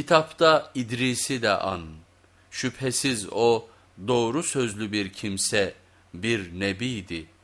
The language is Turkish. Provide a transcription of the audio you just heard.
Kitapta İdris'i de an. Şüphesiz o doğru sözlü bir kimse, bir nebiydi.''